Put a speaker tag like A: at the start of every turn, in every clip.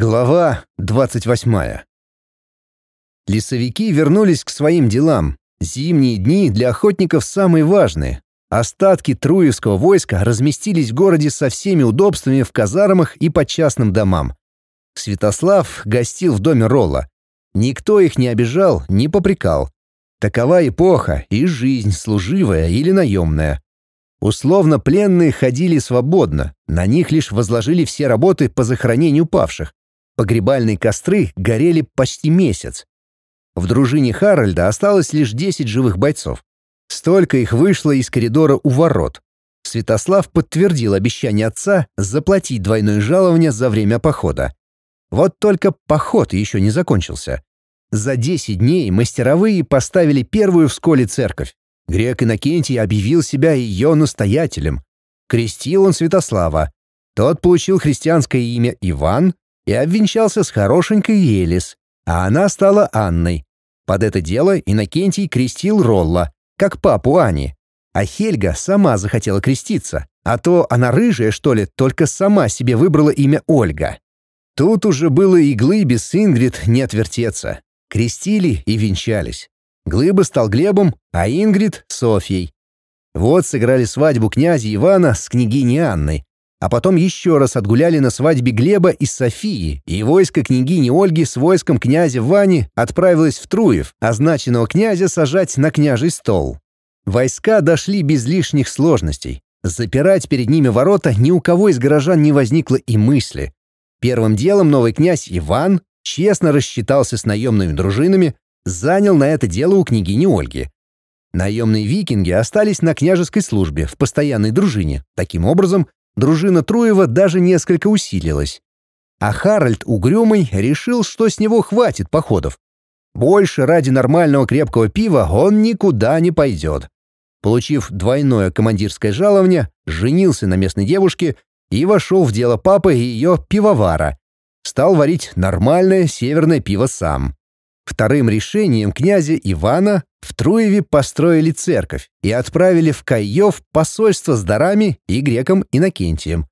A: Глава 28. Лесовики вернулись к своим делам. Зимние дни для охотников самые важные. Остатки Труевского войска разместились в городе со всеми удобствами в казармах и по частным домам. Святослав гостил в доме Ролла. Никто их не обижал, не попрекал. Такова эпоха и жизнь служивая или наемная. Условно пленные ходили свободно, на них лишь возложили все работы по захоронению павших. Погребальные костры горели почти месяц. В дружине Харальда осталось лишь 10 живых бойцов. Столько их вышло из коридора у ворот. Святослав подтвердил обещание отца заплатить двойное жалование за время похода. Вот только поход еще не закончился. За 10 дней мастеровые поставили первую в сколе церковь. Грек Иннокентий объявил себя ее настоятелем. Крестил он Святослава. Тот получил христианское имя Иван, и обвенчался с хорошенькой Елис, а она стала Анной. Под это дело Иннокентий крестил Ролла, как папу Ани. А Хельга сама захотела креститься, а то она рыжая, что ли, только сама себе выбрала имя Ольга. Тут уже было и Глыбе с Ингрид не отвертеться. Крестили и венчались. Глыба стал Глебом, а Ингрид — Софьей. Вот сыграли свадьбу князя Ивана с княгиней Анной, а потом еще раз отгуляли на свадьбе Глеба и Софии, и войско княгини Ольги с войском князя Вани отправилось в Труев, означенного князя сажать на княжий стол. Войска дошли без лишних сложностей. Запирать перед ними ворота ни у кого из горожан не возникло и мысли. Первым делом новый князь Иван честно рассчитался с наемными дружинами, занял на это дело у княгини Ольги. Наемные викинги остались на княжеской службе в постоянной дружине. Таким образом, дружина Труева даже несколько усилилась. А Харальд Угрюмый решил, что с него хватит походов. Больше ради нормального крепкого пива он никуда не пойдет. Получив двойное командирское жалование, женился на местной девушке и вошел в дело папы и ее пивовара. Стал варить нормальное северное пиво сам. Вторым решением князя Ивана в Труеве построили церковь и отправили в Каев посольство с дарами и греком Иннокентием.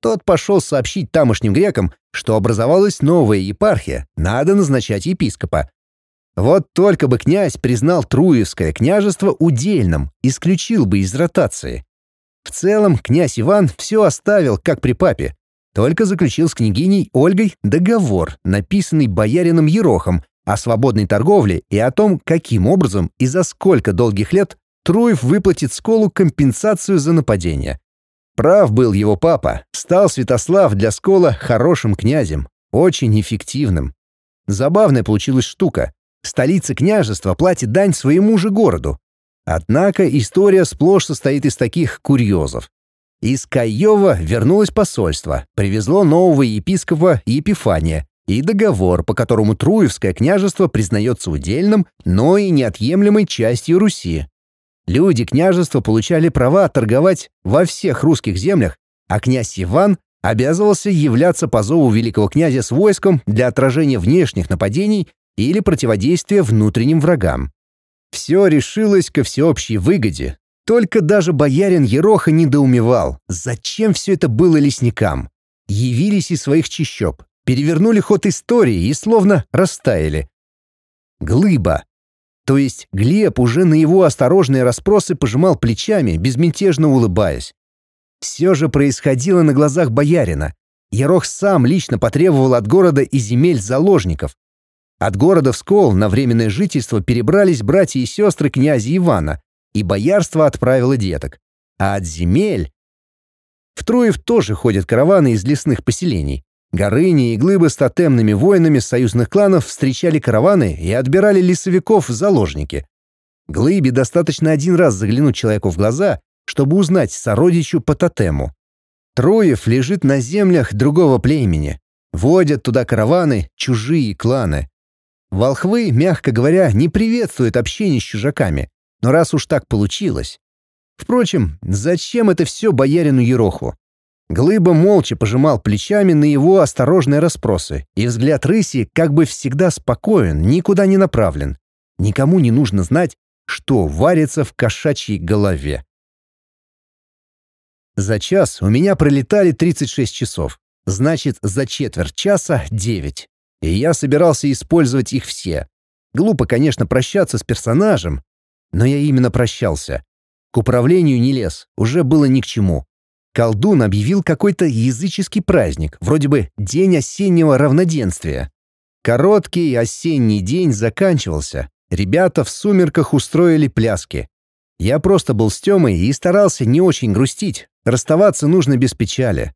A: Тот пошел сообщить тамошним грекам, что образовалась новая епархия, надо назначать епископа. Вот только бы князь признал Труевское княжество удельным, исключил бы из ротации. В целом князь Иван все оставил, как при папе, только заключил с княгиней Ольгой договор, написанный боярином Ерохом, о свободной торговле и о том, каким образом и за сколько долгих лет Труев выплатит Сколу компенсацию за нападение. Прав был его папа, стал Святослав для Скола хорошим князем, очень эффективным. Забавная получилась штука. Столица княжества платит дань своему же городу. Однако история сплошь состоит из таких курьезов. Из Каева вернулось посольство, привезло нового епископа Епифания, и договор, по которому Труевское княжество признается удельным, но и неотъемлемой частью Руси. Люди княжества получали права торговать во всех русских землях, а князь Иван обязывался являться по зову великого князя с войском для отражения внешних нападений или противодействия внутренним врагам. Все решилось ко всеобщей выгоде. Только даже боярин Ероха недоумевал, зачем все это было лесникам. Явились из своих чащоб, перевернули ход истории и словно растаяли. Глыба. То есть Глеб уже на его осторожные расспросы пожимал плечами, безмятежно улыбаясь. Все же происходило на глазах боярина. Ярох сам лично потребовал от города и земель заложников. От города в Скол на временное жительство перебрались братья и сестры князя Ивана, и боярство отправило деток. А от земель... В Троев тоже ходят караваны из лесных поселений. Горыни и глыбы с тотемными воинами союзных кланов встречали караваны и отбирали лесовиков в заложники. Глыбе достаточно один раз заглянуть человеку в глаза, чтобы узнать сородичу по тотему. Троев лежит на землях другого племени. Водят туда караваны чужие кланы. Волхвы, мягко говоря, не приветствуют общение с чужаками. Но раз уж так получилось... Впрочем, зачем это все боярину Ероху? Глыба молча пожимал плечами на его осторожные расспросы, и взгляд рыси как бы всегда спокоен, никуда не направлен. Никому не нужно знать, что варится в кошачьей голове. За час у меня пролетали 36 часов. Значит, за четверть часа девять. И я собирался использовать их все. Глупо, конечно, прощаться с персонажем, но я именно прощался. К управлению не лез, уже было ни к чему. Колдун объявил какой-то языческий праздник, вроде бы День осеннего равноденствия. Короткий осенний день заканчивался. Ребята в сумерках устроили пляски. Я просто был с Тёмой и старался не очень грустить. Расставаться нужно без печали.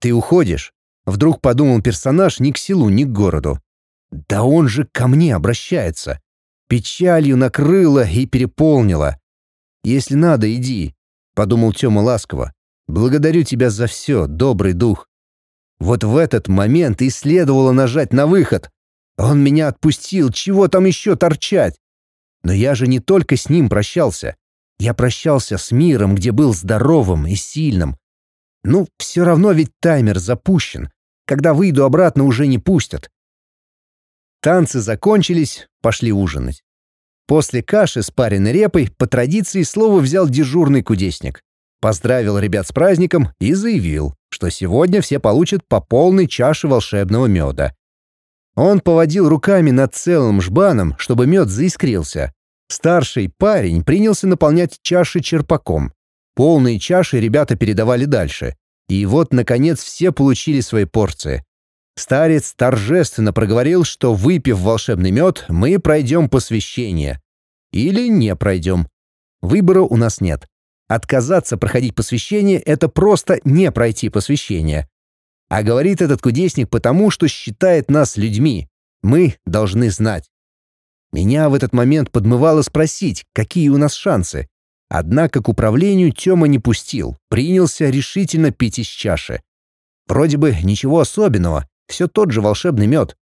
A: «Ты уходишь?» — вдруг подумал персонаж ни к селу, ни к городу. «Да он же ко мне обращается. Печалью накрыло и переполнило. Если надо, иди», — подумал Тёма ласково. «Благодарю тебя за все, добрый дух». Вот в этот момент и следовало нажать на выход. Он меня отпустил, чего там еще торчать? Но я же не только с ним прощался. Я прощался с миром, где был здоровым и сильным. Ну, все равно ведь таймер запущен. Когда выйду обратно, уже не пустят. Танцы закончились, пошли ужинать. После каши с пареной репой по традиции слово взял дежурный кудесник. Поздравил ребят с праздником и заявил, что сегодня все получат по полной чаше волшебного меда. Он поводил руками над целым жбаном, чтобы мед заискрился. Старший парень принялся наполнять чаши черпаком. Полные чаши ребята передавали дальше. И вот, наконец, все получили свои порции. Старец торжественно проговорил, что, выпив волшебный мед, мы пройдем посвящение. Или не пройдем. Выбора у нас нет. Отказаться проходить посвящение — это просто не пройти посвящение. А говорит этот кудесник потому, что считает нас людьми. Мы должны знать. Меня в этот момент подмывало спросить, какие у нас шансы. Однако к управлению Тёма не пустил, принялся решительно пить из чаши. Вроде бы ничего особенного, все тот же волшебный мед.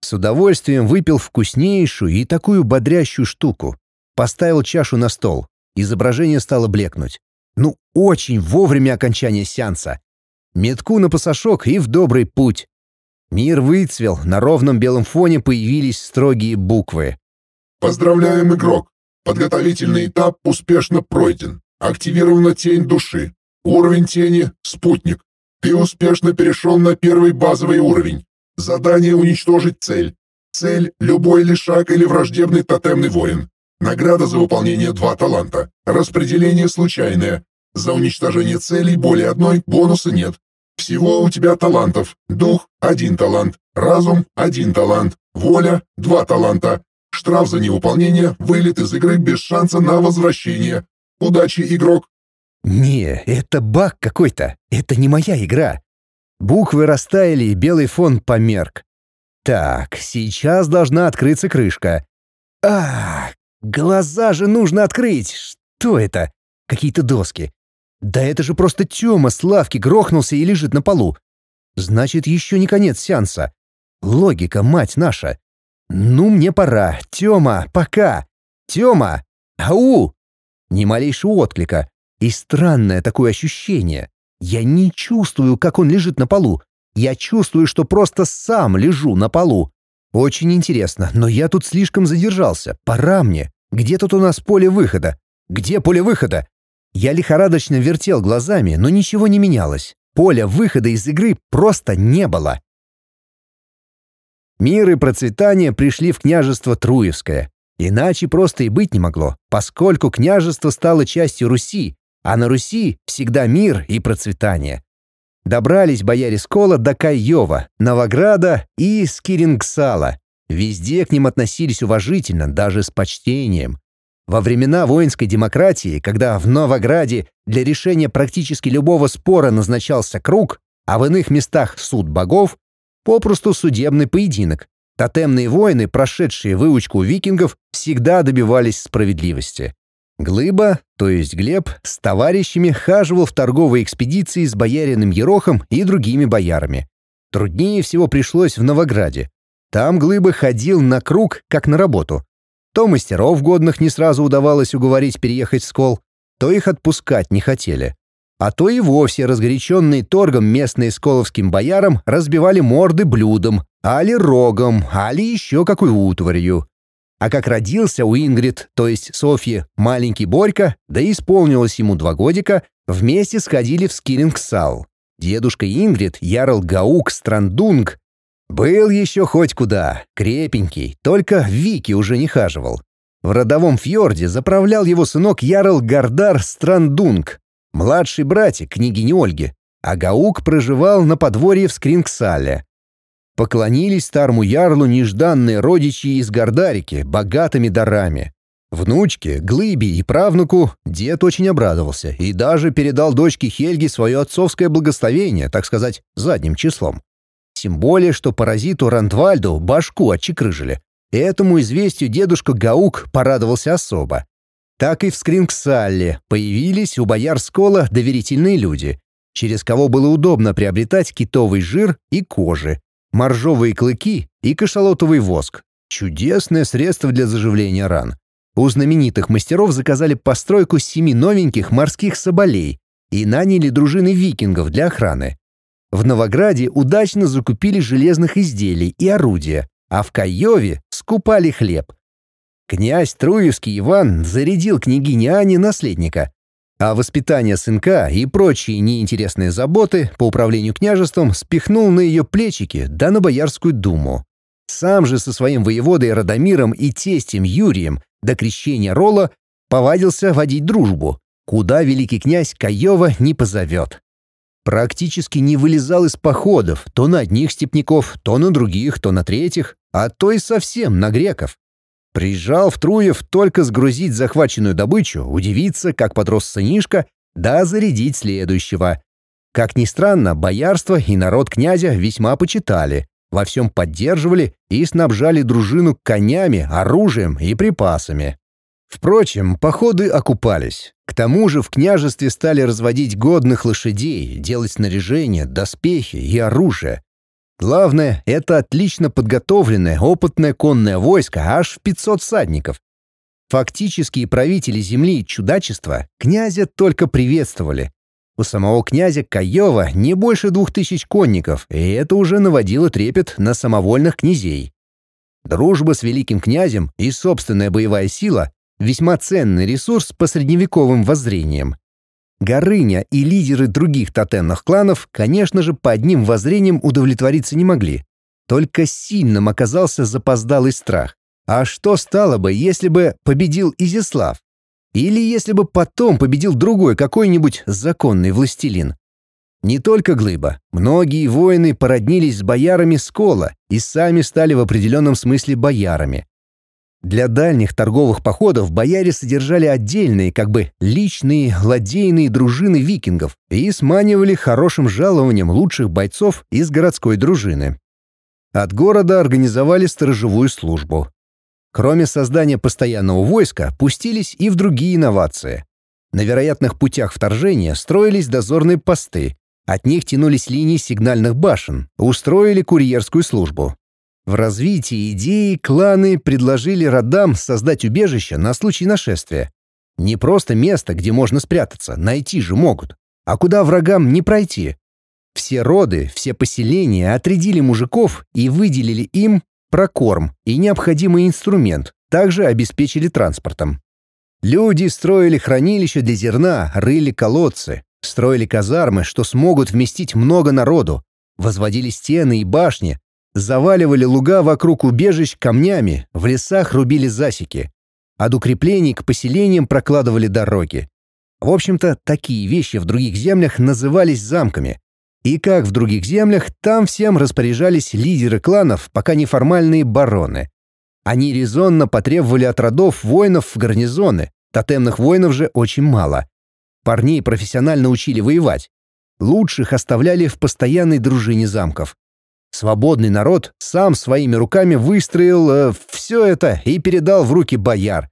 A: С удовольствием выпил вкуснейшую и такую бодрящую штуку. Поставил чашу на стол. Изображение стало блекнуть. Ну, очень вовремя окончания сеанса. Метку на пасашок и в добрый путь. Мир выцвел, на ровном белом фоне появились строгие буквы.
B: «Поздравляем, игрок! Подготовительный этап успешно пройден. Активирована тень души. Уровень тени — спутник. Ты успешно перешел на первый базовый уровень. Задание уничтожить цель. Цель — любой лишак или враждебный тотемный воин. Награда за выполнение два таланта. Распределение случайное. За уничтожение целей более одной бонуса нет. Всего у тебя талантов. Дух – один талант. Разум – один талант. Воля – два таланта. Штраф за невыполнение, вылет из игры без шанса на возвращение. Удачи, игрок.
A: Не, это баг какой-то. Это не моя игра. Буквы растаяли, и белый фон померк. Так, сейчас должна открыться крышка. А, глаза же нужно открыть. Что это? Какие-то доски. Да это же просто Тёма с лавки грохнулся и лежит на полу. Значит, еще не конец сеанса. Логика, мать наша. Ну, мне пора. Тёма, пока. Тёма! Ау! Ни малейшего отклика. И странное такое ощущение. Я не чувствую, как он лежит на полу. Я чувствую, что просто сам лежу на полу. Очень интересно, но я тут слишком задержался. Пора мне. Где тут у нас поле выхода? Где поле выхода? Я лихорадочно вертел глазами, но ничего не менялось. Поля выхода из игры просто не было. Мир и процветание пришли в княжество Труевское. Иначе просто и быть не могло, поскольку княжество стало частью Руси, а на Руси всегда мир и процветание. Добрались бояре Скола до Кайова, Новограда и Скирингсала. Везде к ним относились уважительно, даже с почтением. Во времена воинской демократии, когда в Новограде для решения практически любого спора назначался круг, а в иных местах суд богов, попросту судебный поединок, тотемные воины, прошедшие выучку викингов, всегда добивались справедливости. Глыба, то есть Глеб, с товарищами хаживал в торговой экспедиции с боярином Ерохом и другими боярами. Труднее всего пришлось в Новограде. Там Глыба ходил на круг, как на работу. То мастеров годных не сразу удавалось уговорить переехать в Скол, то их отпускать не хотели. А то и вовсе разгоряченные торгом местные сколовским боярам разбивали морды блюдом, али рогом, али еще какой утварью. А как родился у Ингрид, то есть Софьи, маленький Борька, да исполнилось ему два годика, вместе сходили в Скирингсал. Дедушка Ингрид, Ярл Гаук Страндунг, был еще хоть куда, крепенький, только Вики уже не хаживал. В родовом фьорде заправлял его сынок Ярл Гардар Страндунг, младший братик княгини Ольги, а Гаук проживал на подворье в Скрингсале. Поклонились старому ярлу нежданные родичи из Гардарики богатыми дарами. Внучке, Глыбе и правнуку дед очень обрадовался и даже передал дочке Хельге свое отцовское благословение, так сказать, задним числом. Тем более, что паразиту Рандвальду башку отчекрыжили. Этому известию дедушка Гаук порадовался особо. Так и в Скрингсалле появились у бояр Скола доверительные люди, через кого было удобно приобретать китовый жир и кожи, моржовые клыки и кашалотовый воск. Чудесное средство для заживления ран. У знаменитых мастеров заказали постройку семи новеньких морских соболей и наняли дружины викингов для охраны. В Новограде удачно закупили железных изделий и орудия, а в Каеве скупали хлеб. Князь Труевский Иван зарядил княгине Ане наследника, а воспитание сынка и прочие неинтересные заботы по управлению княжеством спихнул на ее плечики да на Боярскую думу. Сам же со своим воеводой Радомиром и тестем Юрием до крещения Рола повадился водить дружбу, куда великий князь Каева не позовет. Практически не вылезал из походов, то на одних степняков, то на других, то на третьих, а то и совсем на греков. Приезжал в Труев только сгрузить захваченную добычу, удивиться, как подрос сынишка, да зарядить следующего. Как ни странно, боярство и народ князя весьма почитали, во всем поддерживали и снабжали дружину конями, оружием и припасами. Впрочем, походы окупались. К тому же в княжестве стали разводить годных лошадей, делать снаряжение, доспехи и оружие. Главное — это отлично подготовленное, опытное конное войско аж в 500 всадников. Фактические правители земли чудачества князя только приветствовали, у самого князя Каева не больше двух тысяч конников, и это уже наводило трепет на самовольных князей. Дружба с великим князем и собственная боевая сила — весьма ценный ресурс по средневековым воззрениям. Горыня и лидеры других тотемных кланов, конечно же, по одним воззрениям удовлетвориться не могли. Только сильным оказался запоздалый страх. А что стало бы, если бы победил Изяслав? Или если бы потом победил другой какой-нибудь законный властелин. Не только Глыба. Многие воины породнились с боярами Скола и сами стали в определенном смысле боярами. Для дальних торговых походов бояре содержали отдельные, как бы личные ладейные дружины викингов и сманивали хорошим жалованием лучших бойцов из городской дружины. От города организовали сторожевую службу. Кроме создания постоянного войска, пустились и в другие инновации. На вероятных путях вторжения строились дозорные посты, от них тянулись линии сигнальных башен, устроили курьерскую службу. В развитии идеи кланы предложили родам создать убежище на случай нашествия. Не просто место, где можно спрятаться, найти же могут, а куда врагам не пройти. Все роды, все поселения отрядили мужиков и выделили им прокорм и необходимый инструмент, также обеспечили транспортом. Люди строили хранилища для зерна, рыли колодцы, строили казармы, что смогут вместить много народу, возводили стены и башни, заваливали луга вокруг убежищ камнями, в лесах рубили засеки. От укреплений к поселениям прокладывали дороги. В общем-то, такие вещи в других землях назывались замками, и как в других землях, там всем распоряжались лидеры кланов, пока неформальные бароны. Они резонно потребовали от родов воинов в гарнизоны, тотемных воинов же очень мало. Парней профессионально учили воевать. Лучших оставляли в постоянной дружине замков. Свободный народ сам своими руками выстроил э, все это и передал в руки бояр.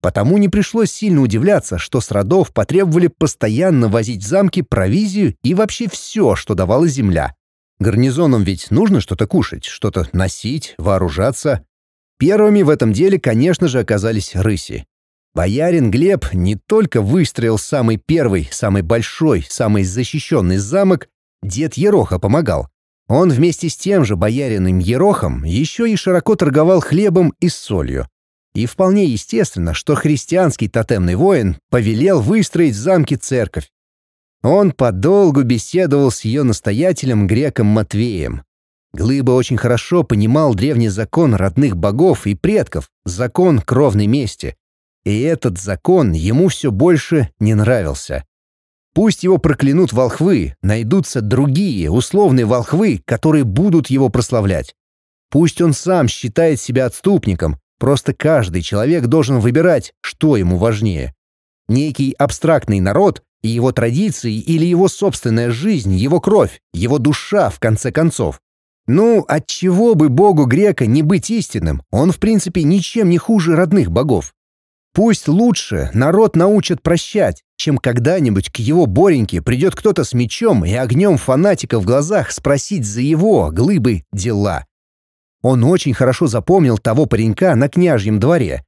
A: Потому не пришлось сильно удивляться, что с родов потребовали постоянно возить в замки провизию и вообще все, что давала земля. Гарнизонам ведь нужно что-то кушать, что-то носить, вооружаться. Первыми в этом деле, конечно же, оказались рыси. Боярин Глеб не только выстроил самый первый, самый большой, самый защищенный замок, дед Ероха помогал. Он вместе с тем же бояриным Ерохом еще и широко торговал хлебом и солью. И вполне естественно, что христианский тотемный воин повелел выстроить в замке церковь. Он подолгу беседовал с ее настоятелем греком Матвеем. Глыба очень хорошо понимал древний закон родных богов и предков, закон кровной мести. И этот закон ему все больше не нравился. Пусть его проклянут волхвы, найдутся другие, условные волхвы, которые будут его прославлять. Пусть он сам считает себя отступником, просто каждый человек должен выбирать, что ему важнее. Некий абстрактный народ и его традиции или его собственная жизнь, его кровь, его душа, в конце концов. Ну, от чего бы богу грека не быть истинным? Он, в принципе, ничем не хуже родных богов. Пусть лучше народ научат прощать, чем когда-нибудь к его Бореньке придет кто-то с мечом и огнем фанатика в глазах спросить за его, глыбы, дела. Он очень хорошо запомнил того паренька на княжьем дворе.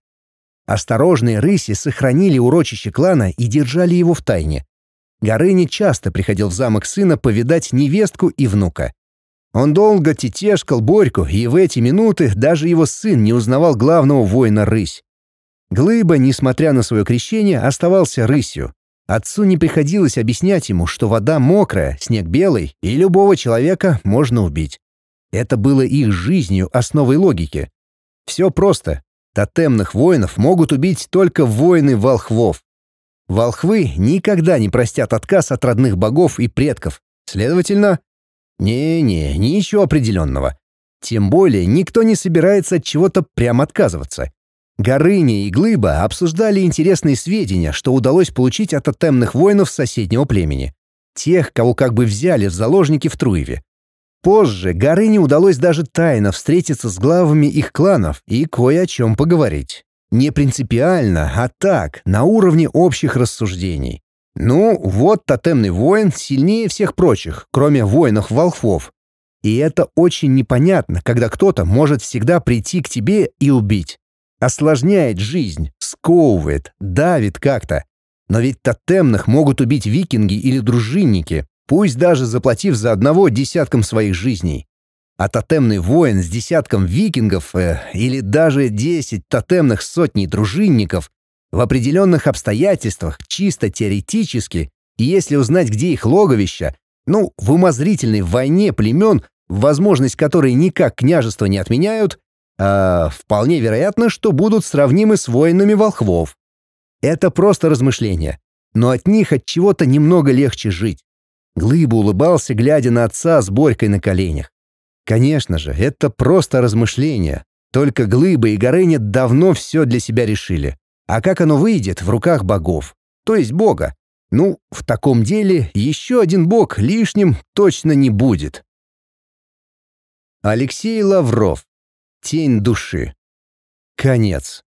A: Осторожные рыси сохранили урочище клана и держали его в тайне. Горыня часто приходил в замок сына повидать невестку и внука. Он долго тетешкал Борьку, и в эти минуты даже его сын не узнавал главного воина рысь. Глыба, несмотря на свое крещение, оставался рысью. Отцу не приходилось объяснять ему, что вода мокрая, снег белый, и любого человека можно убить. Это было их жизнью, основой логики. Все просто. Тотемных воинов могут убить только воины волхвов. Волхвы никогда не простят отказ от родных богов и предков. Следовательно, не-не, ничего определенного. Тем более никто не собирается от чего-то прямо отказываться. Горыня и Глыба обсуждали интересные сведения, что удалось получить от тотемных воинов соседнего племени. Тех, кого как бы взяли в заложники в Труеве. Позже Горыне удалось даже тайно встретиться с главами их кланов и кое о чем поговорить. Не принципиально, а так, на уровне общих рассуждений. Ну, вот тотемный воин сильнее всех прочих, кроме воинов-волхвов. И это очень непонятно, когда кто-то может всегда прийти к тебе и убить. Осложняет жизнь, сковывает, давит как-то. Но ведь тотемных могут убить викинги или дружинники, пусть даже заплатив за одного десятком своих жизней. А тотемный воин с десятком викингов э, или даже десять тотемных сотней дружинников в определенных обстоятельствах, чисто теоретически, и если узнать, где их логовища, ну, в умозрительной войне племен, возможность которой никак княжество не отменяют, а вполне вероятно, что будут сравнимы с воинами волхвов. Это просто размышления, но от них от чего-то немного легче жить. Глыба улыбался, глядя на отца с Борькой на коленях. Конечно же, это просто размышления. Только Глыба и Горыня давно все для себя решили. А как оно выйдет в руках богов? То есть бога. Ну, в таком деле еще один бог лишним точно не будет. Алексей Лавров. Тень души. Конец.